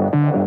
Thank you.